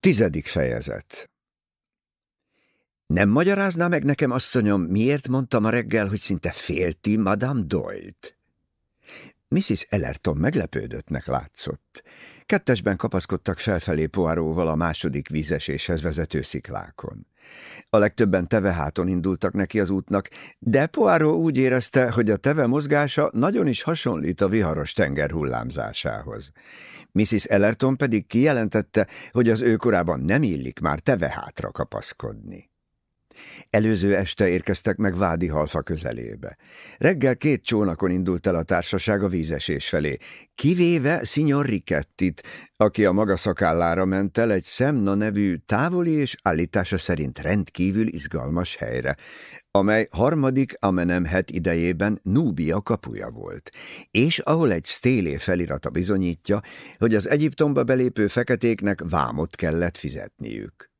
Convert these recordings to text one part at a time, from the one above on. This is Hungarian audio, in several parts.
Tizedik fejezet Nem magyarázná meg nekem, asszonyom, miért mondtam a reggel, hogy szinte félti Madame Doyle-t? Mrs. Ellerton meglepődöttnek látszott. Kettesben kapaszkodtak felfelé Poiróval a második vízeséshez vezető sziklákon. A legtöbben teveháton indultak neki az útnak, de Poirot úgy érezte, hogy a teve mozgása nagyon is hasonlít a viharos tenger hullámzásához. Mrs. Ellerton pedig kijelentette, hogy az ő korában nem illik már tevehátra kapaszkodni. Előző este érkeztek meg Vádi halfa közelébe. Reggel két csónakon indult el a társaság a vízesés felé, kivéve Signor Rikettit, aki a maga szakállára ment el egy Szemna nevű távoli és állítása szerint rendkívül izgalmas helyre, amely harmadik Amenemhet idejében Núbia kapuja volt, és ahol egy stélé felirata bizonyítja, hogy az Egyiptomba belépő feketéknek vámot kellett fizetniük.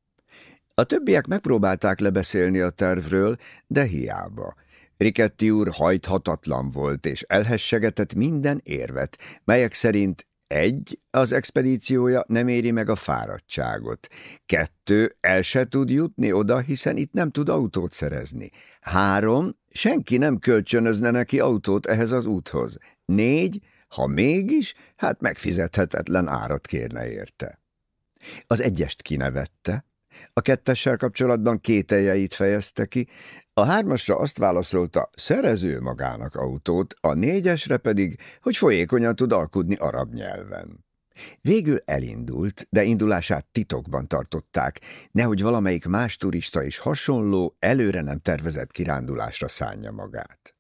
A többiek megpróbálták lebeszélni a tervről, de hiába. Riketti úr hajthatatlan volt, és elhessegetett minden érvet, melyek szerint egy, az expedíciója nem éri meg a fáradtságot. Kettő, el se tud jutni oda, hiszen itt nem tud autót szerezni. Három, senki nem kölcsönözne neki autót ehhez az úthoz. Négy, ha mégis, hát megfizethetetlen árat kérne érte. Az egyest kinevette, a kettessel kapcsolatban kételjeit fejezte ki, a hármasra azt válaszolta, szerező magának autót, a négyesre pedig, hogy folyékonyan tud alkudni arab nyelven. Végül elindult, de indulását titokban tartották, nehogy valamelyik más turista is hasonló, előre nem tervezett kirándulásra szánja magát.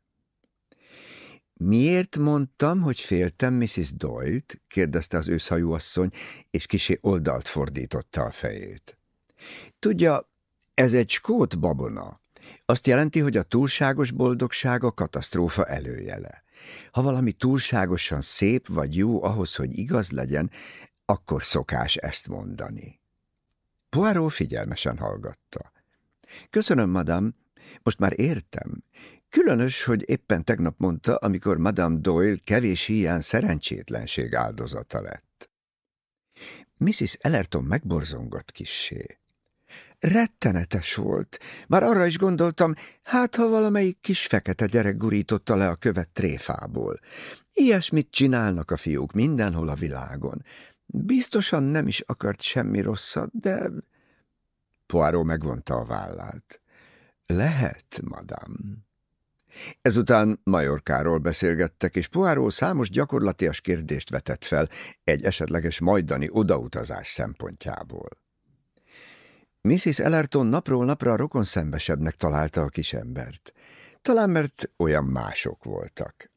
Miért mondtam, hogy féltem Mrs. Doyle-t? kérdezte az őszhajú asszony, és kisé oldalt fordította a fejét. Tudja, ez egy skót babona. Azt jelenti, hogy a túlságos boldogság a katasztrófa előjele. Ha valami túlságosan szép vagy jó ahhoz, hogy igaz legyen, akkor szokás ezt mondani. Poirot figyelmesen hallgatta. Köszönöm, madam, most már értem. Különös, hogy éppen tegnap mondta, amikor Madame Doyle kevés hiány szerencsétlenség áldozata lett. Mrs. Ellerton megborzongott kissé. Rettenetes volt. Már arra is gondoltam, hát ha valamelyik kis fekete gyerek gurította le a követ tréfából. Ilyesmit csinálnak a fiúk mindenhol a világon. Biztosan nem is akart semmi rosszat, de... Poirot megvonta a vállát. Lehet, madám. Ezután Majorkáról beszélgettek, és Poirot számos gyakorlatias kérdést vetett fel egy esetleges majdani odautazás szempontjából. Mrs. Ellerton napról napra rokon szembesebbnek találta a kisembert. Talán mert olyan mások voltak.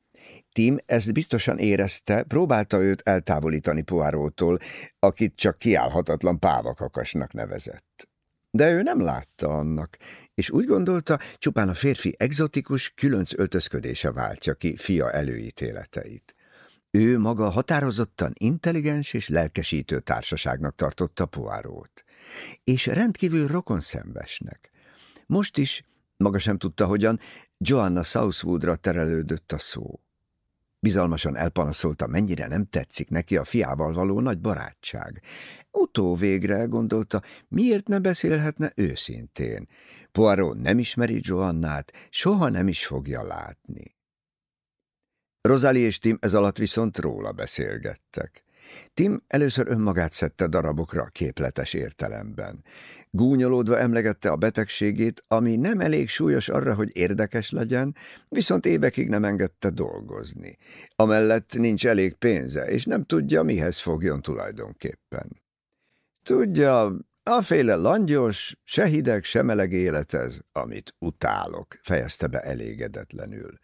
Tim ezt biztosan érezte, próbálta őt eltávolítani Poirótól, akit csak kiállhatatlan pávakakasnak nevezett. De ő nem látta annak, és úgy gondolta, csupán a férfi egzotikus, különc öltözködése váltja ki fia előítéleteit. Ő maga határozottan intelligens és lelkesítő társaságnak tartotta Poirót és rendkívül rokonszembesnek. Most is, maga sem tudta hogyan, Joanna Southwoodra terelődött a szó. Bizalmasan elpanaszolta, mennyire nem tetszik neki a fiával való nagy barátság. Utóvégre gondolta, miért ne beszélhetne őszintén. Poirot nem ismeri Joannát, soha nem is fogja látni. Rosalie és Tim ez alatt viszont róla beszélgettek. Tim először önmagát szedte darabokra a képletes értelemben. Gúnyolódva emlegette a betegségét, ami nem elég súlyos arra, hogy érdekes legyen, viszont évekig nem engedte dolgozni. Amellett nincs elég pénze, és nem tudja, mihez fogjon tulajdonképpen. Tudja, aféle langyos, se hideg, se meleg élet ez, amit utálok, fejezte be elégedetlenül.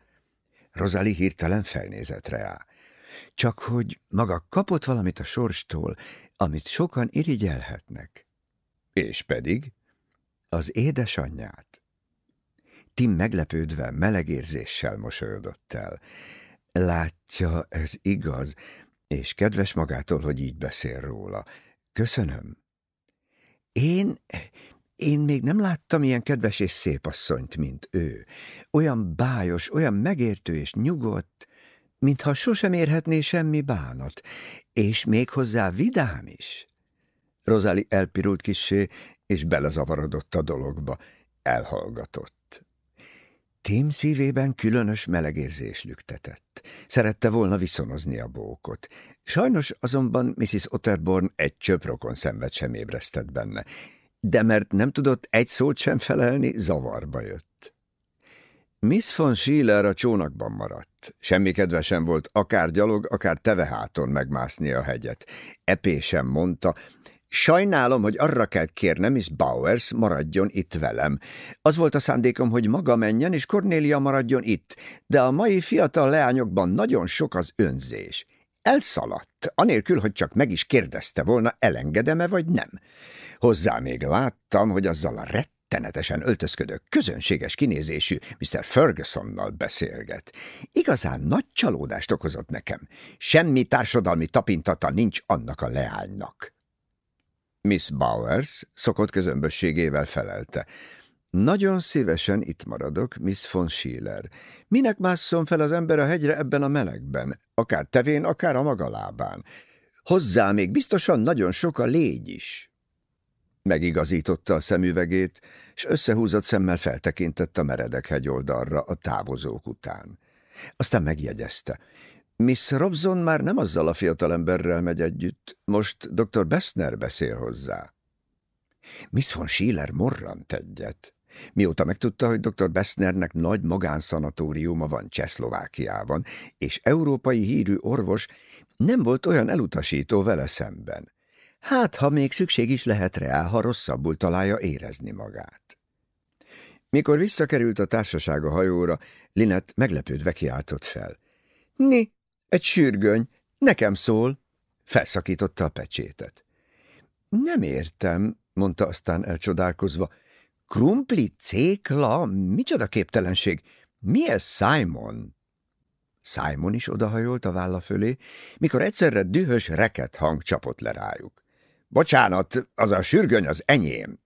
Rozali hirtelen felnézett rá. Csak hogy maga kapott valamit a sorstól, amit sokan irigyelhetnek. És pedig az édesanyját. Tim meglepődve, melegérzéssel mosolyodott el. Látja, ez igaz, és kedves magától, hogy így beszél róla. Köszönöm. Én, én még nem láttam ilyen kedves és szép asszonyt, mint ő. Olyan bájos, olyan megértő és nyugodt, mintha sosem érhetné semmi bánat, és még hozzá vidám is. Rozali elpirult kissé, és belezavarodott a dologba. Elhallgatott. Tim szívében különös melegérzés lüktetett. Szerette volna viszonozni a bókot. Sajnos azonban Mrs. Otterborn egy csöprokon szenved sem ébresztett benne, de mert nem tudott egy szót sem felelni, zavarba jött. Miss von Schiller a csónakban maradt. Semmi kedve sem volt akár gyalog, akár teveháton megmászni a hegyet. Epé sem mondta, Sajnálom, hogy arra kell kérnem, Miss Bowers maradjon itt velem. Az volt a szándékom, hogy maga menjen, és Cornélia maradjon itt, de a mai fiatal leányokban nagyon sok az önzés. Elszaladt, anélkül, hogy csak meg is kérdezte volna, elengedem-e vagy nem. Hozzá még láttam, hogy azzal a rettenetesen öltözködő, közönséges kinézésű Mr. Fergusonnal beszélget. Igazán nagy csalódást okozott nekem. Semmi társadalmi tapintata nincs annak a leánynak. Miss Bowers szokott közömbösségével felelte. Nagyon szívesen itt maradok, Miss von Schiller. Minek másszon fel az ember a hegyre ebben a melegben, akár tevén, akár a maga lábán. Hozzá még biztosan nagyon sok a légy is. Megigazította a szemüvegét, és összehúzott szemmel feltekintett a meredek hegyoldalra a távozók után. Aztán megjegyezte. Miss Robson már nem azzal a fiatalemberrel megy együtt, most dr. Bessner beszél hozzá. Miss von Schiller morrant egyet. Mióta megtudta, hogy dr. Bessnernek nagy magánszanatóriuma van Csehszlovákiában, és európai hírű orvos nem volt olyan elutasító vele szemben. Hát, ha még szükség is lehet rá, ha rosszabbul találja érezni magát. Mikor visszakerült a társaság hajóra, Linet meglepődve kiáltott fel. Ni, egy sürgöny, nekem szól. Felszakította a pecsétet. Nem értem, mondta aztán elcsodálkozva. Krumpli, cékla, micsoda képtelenség. Mi ez, Simon? Simon is odahajolt a válla fölé, mikor egyszerre dühös reket hang csapott le rájuk. Bocsánat, az a sürgöny az enyém.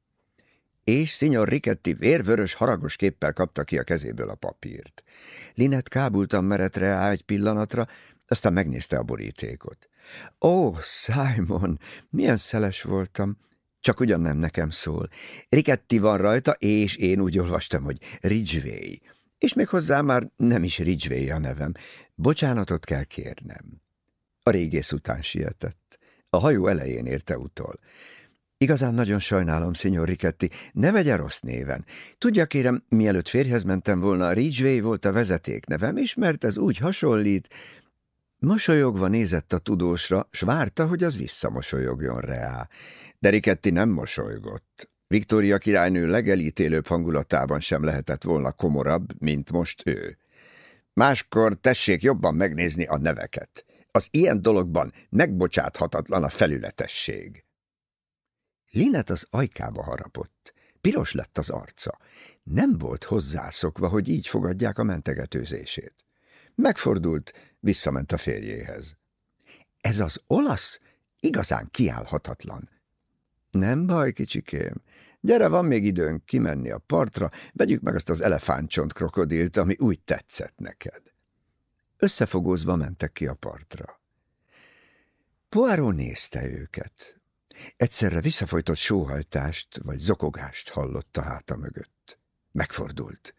És Szinyor Riketti vérvörös haragos képpel kapta ki a kezéből a papírt. Linet kábultan merett rá egy pillanatra, aztán megnézte a borítékot. Ó, oh, Simon, milyen szeles voltam. Csak ugyan nem nekem szól. Riketti van rajta, és én úgy olvastam, hogy Ridgeway. És még hozzá már nem is Ridgeway a nevem. Bocsánatot kell kérnem. A régész után sietett. A hajó elején érte utol. Igazán nagyon sajnálom, Signor Riketti, ne vegye rossz néven. Tudja, kérem, mielőtt férjhez mentem volna, Ridgeway volt a vezetéknevem, és mert ez úgy hasonlít, Mosolyogva nézett a tudósra, s várta, hogy az visszamosolyogjon rá. De Riketti nem mosolygott. Viktória királynő legelítélőbb hangulatában sem lehetett volna komorabb, mint most ő. Máskor tessék jobban megnézni a neveket. Az ilyen dologban megbocsáthatatlan a felületesség. Linet az ajkába harapott. Piros lett az arca. Nem volt hozzászokva, hogy így fogadják a mentegetőzését. Megfordult, visszament a férjéhez. Ez az olasz igazán kiállhatatlan. Nem baj, kicsikém. Gyere, van még időnk kimenni a partra, vegyük meg azt az elefántcsont krokodilt, ami úgy tetszett neked. Összefogózva mentek ki a partra. Poirot nézte őket. Egyszerre visszafolytott sóhajtást vagy zokogást hallott a háta mögött. Megfordult.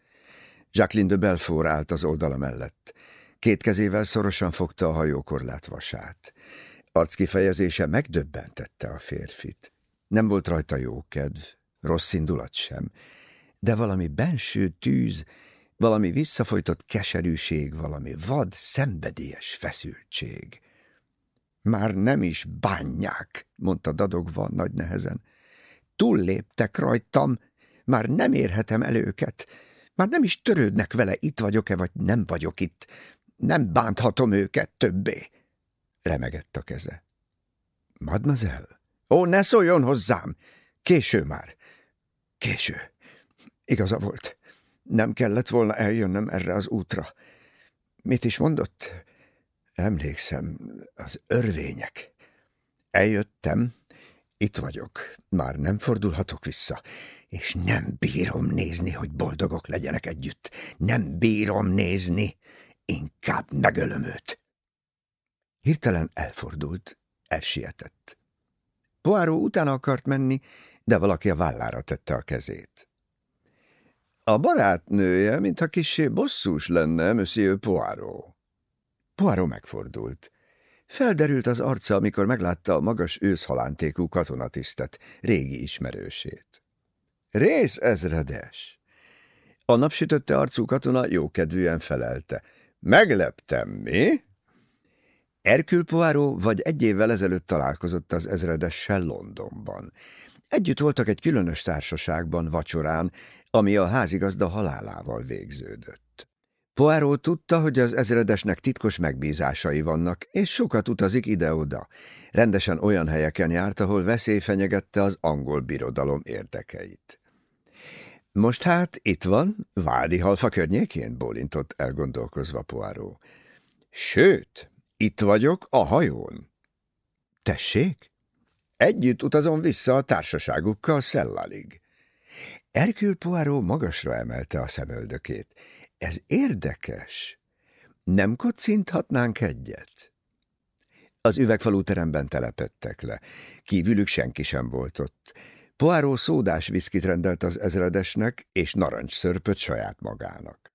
Jacqueline de Belfort állt az oldala mellett. Két kezével szorosan fogta a hajókorlát vasát. Arckifejezése megdöbbentette a férfit. Nem volt rajta jókedv, rossz indulat sem, de valami benső tűz, valami visszafolytott keserűség, valami vad, szenvedélyes feszültség. Már nem is bánják, mondta dadogva nagy nehezen. Túlléptek rajtam, már nem érhetem el őket, már nem is törődnek vele, itt vagyok-e, vagy nem vagyok itt. Nem bánthatom őket többé. Remegett a keze. Mademoiselle? Ó, ne szóljon hozzám! Késő már. Késő. Igaza volt. Nem kellett volna eljönnöm erre az útra. Mit is mondott? Emlékszem, az örvények. Eljöttem, itt vagyok, már nem fordulhatok vissza, és nem bírom nézni, hogy boldogok legyenek együtt. Nem bírom nézni. Inkább megölöm őt. Hirtelen elfordult, elsietett. Poáró utána akart menni, de valaki a vállára tette a kezét. A barátnője, mintha kissé bosszús lenne, Monsieur Poirot. Poirot megfordult. Felderült az arca, amikor meglátta a magas őszhalántékú katonatisztet, régi ismerősét. Rész ezredes! A napsütötte arcú katona jókedvűen felelte. Megleptem, mi? Erkül Poirot vagy egy évvel ezelőtt találkozott az ezredessel Londonban. Együtt voltak egy különös társaságban vacsorán, ami a házigazda halálával végződött. Poirot tudta, hogy az ezredesnek titkos megbízásai vannak, és sokat utazik ide-oda. Rendesen olyan helyeken járt, ahol veszély fenyegette az angol birodalom érdekeit. Most hát itt van, Vádi halfa környékén, bólintott elgondolkozva Poirot. Sőt, itt vagyok a hajón. Tessék? Együtt utazom vissza a társaságukkal Szellalig. Erkül Poirot magasra emelte a szemöldökét. Ez érdekes. Nem kocinthatnánk egyet? Az üvegfalú teremben telepettek le. Kívülük senki sem volt ott. Poirot szódás viszkit rendelt az ezredesnek, és narancsszörpöt saját magának.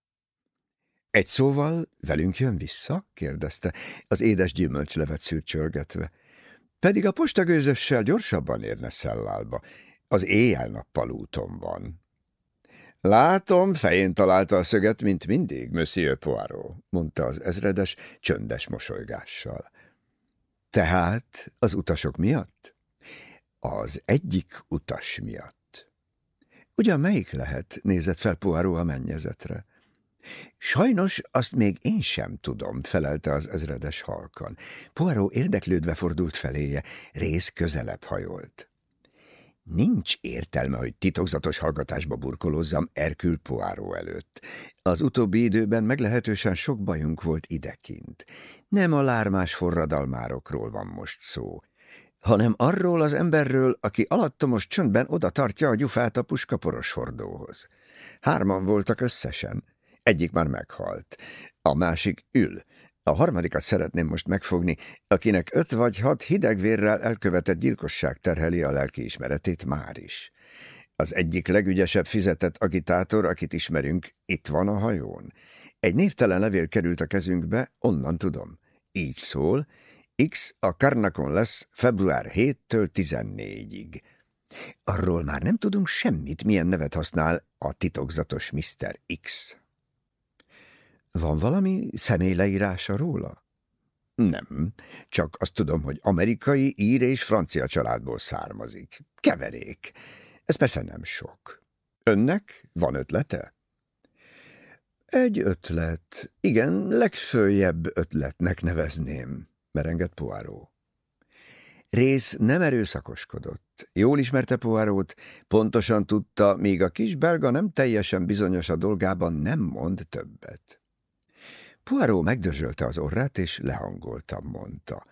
Egy szóval velünk jön vissza? kérdezte, az édes gyümölcslevet szürcsölgetve. Pedig a postagőzössel gyorsabban érne Szellálba. Az éjjel-nappal úton van. Látom, fején találta a szöget, mint mindig, Monsieur Poirot, mondta az ezredes csöndes mosolygással. Tehát az utasok miatt? Az egyik utas miatt. Ugyan melyik lehet? nézett fel Poirot a mennyezetre. Sajnos azt még én sem tudom, felelte az ezredes halkan. Poirot érdeklődve fordult feléje, rész közelebb hajolt. Nincs értelme, hogy titokzatos hallgatásba burkolózzam Erkül Poirot előtt. Az utóbbi időben meglehetősen sok bajunk volt idekint. Nem a lármás forradalmárokról van most szó, hanem arról az emberről, aki alattomos csöndben oda tartja a gyufát a puskaporos hordóhoz. Hárman voltak összesen. Egyik már meghalt. A másik ül. A harmadikat szeretném most megfogni, akinek öt vagy hat hidegvérrel elkövetett gyilkosság terheli a lelkiismeretét már is. Az egyik legügyesebb fizetett agitátor, akit ismerünk, itt van a hajón. Egy névtelen levél került a kezünkbe, onnan tudom. Így szól, X a Karnakon lesz február 7-től 14-ig. Arról már nem tudunk semmit, milyen nevet használ a titokzatos Mr. X. Van valami személyleírása róla? Nem, csak azt tudom, hogy amerikai, ír és francia családból származik. Keverék. Ez persze nem sok. Önnek van ötlete? Egy ötlet. Igen, legfőjebb ötletnek nevezném, merengett Poirot. Rész nem erőszakoskodott. Jól ismerte Poirotot, pontosan tudta, míg a kis belga nem teljesen bizonyos a dolgában, nem mond többet. Poirot megdörzsölte az orrát, és lehangoltan mondta.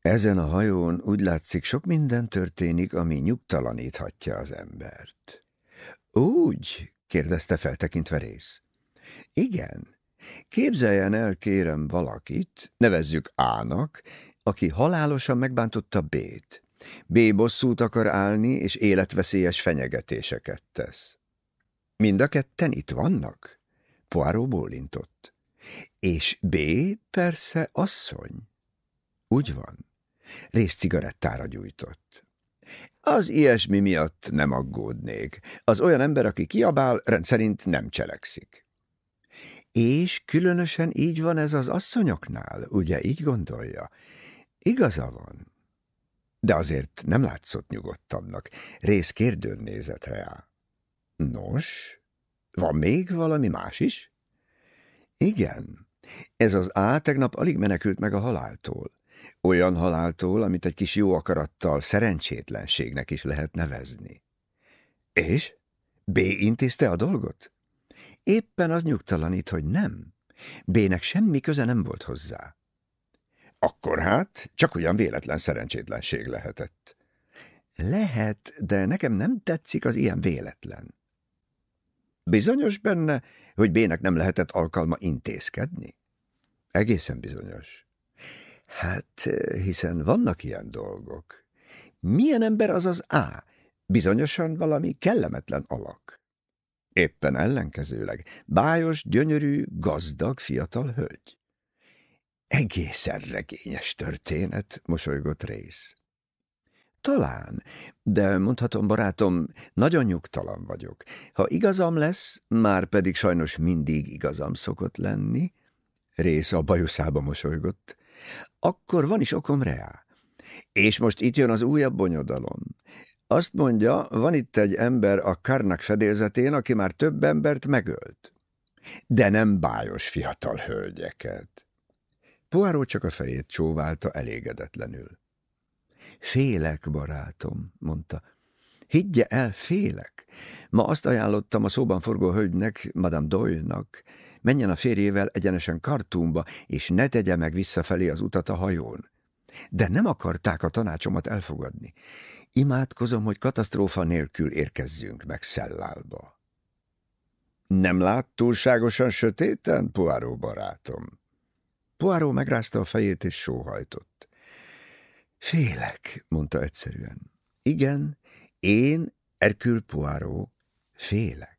Ezen a hajón úgy látszik, sok minden történik, ami nyugtalaníthatja az embert. Úgy? kérdezte feltekintve rész. Igen. Képzeljen el, kérem, valakit, nevezzük Ának, aki halálosan megbántotta B-t. B bosszút akar állni, és életveszélyes fenyegetéseket tesz. Mind a ketten itt vannak? Poirot bólintott. És B persze asszony. Úgy van. Rész cigarettára gyújtott. Az ilyesmi miatt nem aggódnék. Az olyan ember, aki kiabál, rendszerint nem cselekszik. És különösen így van ez az asszonyoknál, ugye így gondolja? Igaza van. De azért nem látszott nyugodtabbnak. Rész kérdőn nézett rá. Nos, van még valami más is? Igen, ez az A tegnap alig menekült meg a haláltól. Olyan haláltól, amit egy kis jó akarattal szerencsétlenségnek is lehet nevezni. És? B intézte a dolgot? Éppen az nyugtalanít, hogy nem. B-nek semmi köze nem volt hozzá. Akkor hát csak olyan véletlen szerencsétlenség lehetett. Lehet, de nekem nem tetszik az ilyen véletlen. Bizonyos benne, hogy Bének nem lehetett alkalma intézkedni? Egészen bizonyos. Hát, hiszen vannak ilyen dolgok. Milyen ember az az A? Bizonyosan valami kellemetlen alak. Éppen ellenkezőleg, bájos, gyönyörű, gazdag, fiatal hölgy. Egészen regényes történet, mosolygott rész. Talán, de mondhatom, barátom, nagyon nyugtalan vagyok. Ha igazam lesz, már pedig sajnos mindig igazam szokott lenni, rész a bajuszába mosolygott, akkor van is okom reá. És most itt jön az újabb bonyodalom. Azt mondja, van itt egy ember a Karnak fedélzetén, aki már több embert megölt. De nem bájos fiatal hölgyeket. Poirot csak a fejét csóválta elégedetlenül. Félek, barátom, mondta. Higgye el, félek. Ma azt ajánlottam a szóban forgó hölgynek, Madame Doyle-nak, menjen a férjével egyenesen Kartumba, és ne tegye meg visszafelé az utat a hajón. De nem akarták a tanácsomat elfogadni. Imádkozom, hogy katasztrófa nélkül érkezzünk meg Szellálba. Nem lát túlságosan sötéten, Poirot barátom? Poirot megrázta a fejét és sóhajtott. Félek, mondta egyszerűen. Igen, én, Erkül Poirot, félek.